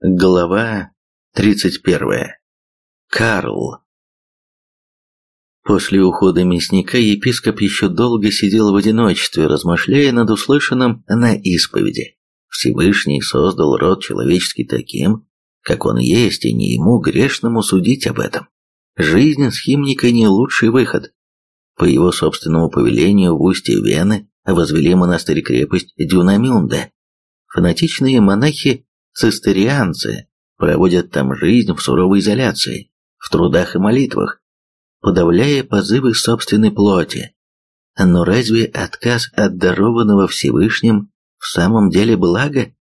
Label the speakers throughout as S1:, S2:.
S1: Глава 31. Карл. После ухода мясника епископ еще долго сидел в одиночестве, размышляя над услышанным на исповеди. Всевышний создал род человеческий таким, как он есть, и не ему грешному судить об этом. Жизнь схимника не лучший выход. По его собственному повелению в устье Вены возвели монастырь-крепость Дюнамюнда. Фанатичные монахи цистерианцы проводят там жизнь в суровой изоляции, в трудах и молитвах, подавляя позывы собственной плоти. Но разве отказ от дарованного Всевышним в самом деле благо?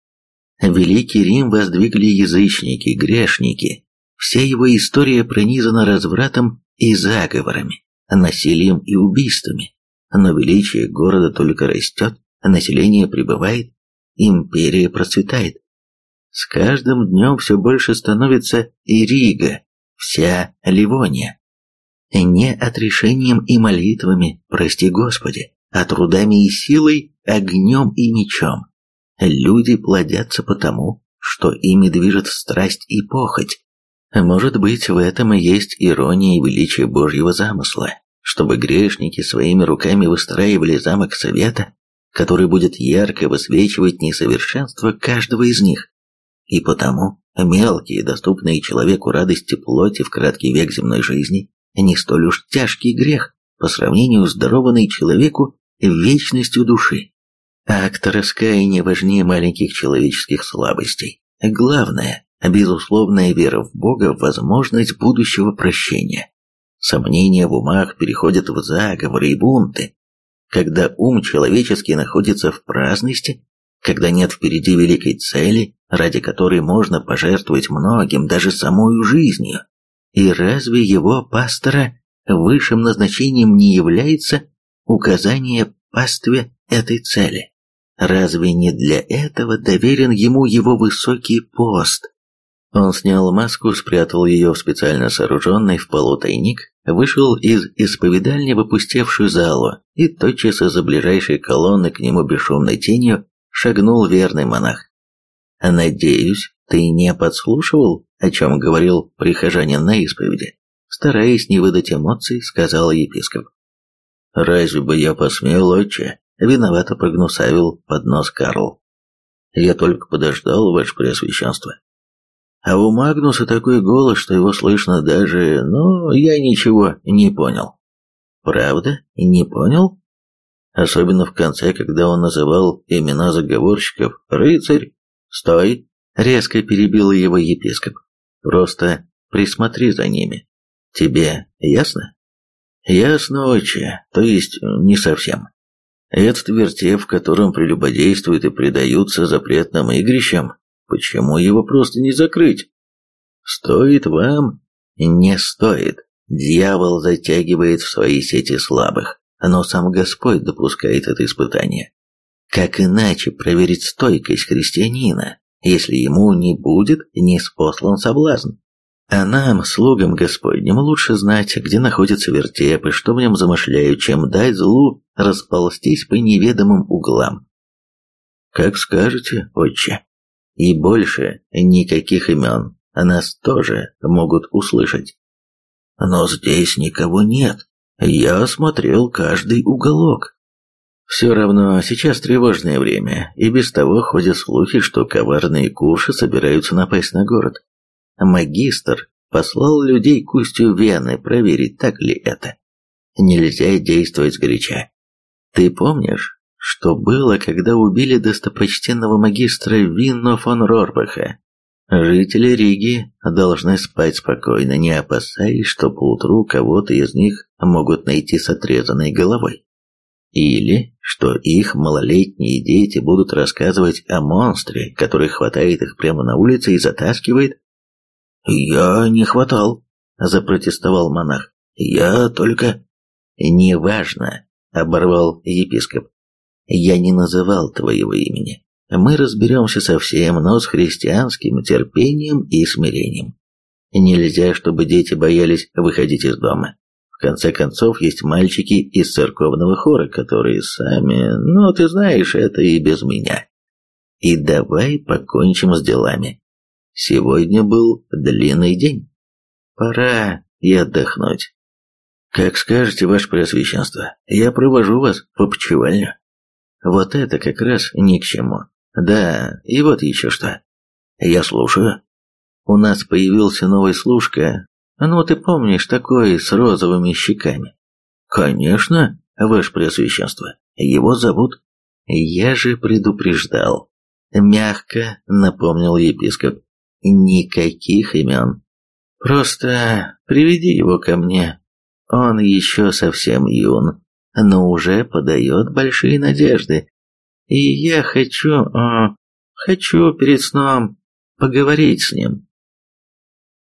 S1: Великий Рим воздвигли язычники, грешники. Вся его история пронизана развратом и заговорами, насилием и убийствами. Но величие города только растет, население прибывает, империя процветает. С каждым днем все больше становится и Рига, вся Ливония. Не отрешением и молитвами, прости Господи, а трудами и силой, огнем и мечом. Люди плодятся потому, что ими движет страсть и похоть. Может быть, в этом и есть ирония и величие Божьего замысла, чтобы грешники своими руками выстраивали замок совета, который будет ярко высвечивать несовершенство каждого из них. И потому мелкие, доступные человеку радости плоти в краткий век земной жизни, не столь уж тяжкий грех по сравнению с дарованной человеку вечностью души. Акт раскаяния важнее маленьких человеческих слабостей. Главное – безусловная вера в Бога в возможность будущего прощения. Сомнения в умах переходят в заговоры и бунты. Когда ум человеческий находится в праздности, когда нет впереди великой цели, ради которой можно пожертвовать многим, даже самой жизнью. И разве его пастора высшим назначением не является указание пастве этой цели? Разве не для этого доверен ему его высокий пост? Он снял маску, спрятал ее в специально сооруженный в полу тайник, вышел из исповедальни в опустевшую залу и тотчас из-за ближайшей колонны к нему бесшумной тенью шагнул верный монах. «Надеюсь, ты не подслушивал, о чем говорил прихожанин на исповеди?» Стараясь не выдать эмоций, сказал епископ. «Разве бы я посмел, отче?» Виновато прогнусавил под нос Карл. «Я только подождал, ваше преосвященство. А у Магнуса такой голос, что его слышно даже... Ну, я ничего не понял». «Правда? Не понял?» Особенно в конце, когда он называл имена заговорщиков «Рыцарь, «Стой!» — резко перебил его епископ. «Просто присмотри за ними. Тебе ясно?» «Ясно, отче, то есть не совсем. Этот вертеп, в котором прелюбодействуют и предаются запретным игрищам, почему его просто не закрыть? Стоит вам? Не стоит. Дьявол затягивает в свои сети слабых, но сам Господь допускает это испытание. Как иначе проверить стойкость христианина, если ему не будет неспослан соблазн? А нам, слугам Господним, лучше знать, где находится вертеп и что в нем замышляют, чем дать злу расползтись по неведомым углам. Как скажете, отче. И больше никаких имен нас тоже могут услышать. Но здесь никого нет. Я осмотрел каждый уголок. Все равно сейчас тревожное время, и без того ходят слухи, что коварные куши собираются напасть на город. Магистр послал людей к устью Вены проверить, так ли это. Нельзя действовать сгоряча. Ты помнишь, что было, когда убили достопочтенного магистра Винно фон Рорбаха? Жители Риги должны спать спокойно, не опасаясь, что поутру кого-то из них могут найти с отрезанной головой. Или что их малолетние дети будут рассказывать о монстре, который хватает их прямо на улице и затаскивает. «Я не хватал», — запротестовал монах. «Я только...» «Неважно», — оборвал епископ. «Я не называл твоего имени. Мы разберемся со всем, но с христианским терпением и смирением. Нельзя, чтобы дети боялись выходить из дома. В конце концов, есть мальчики из церковного хора, которые сами... Ну, ты знаешь, это и без меня. И давай покончим с делами. Сегодня был длинный день. Пора и отдохнуть. Как скажете, ваше преосвященство, я провожу вас в опочивальню. Вот это как раз ни к чему. Да, и вот еще что. Я слушаю. У нас появился новый служка. Ну, ты помнишь, такой с розовыми щеками. Конечно, ваше преосвященство. Его зовут... Я же предупреждал. Мягко напомнил епископ. Никаких имен. Просто приведи его ко мне. Он еще совсем юн, но уже подает большие надежды. И я хочу... О, хочу перед сном поговорить с ним.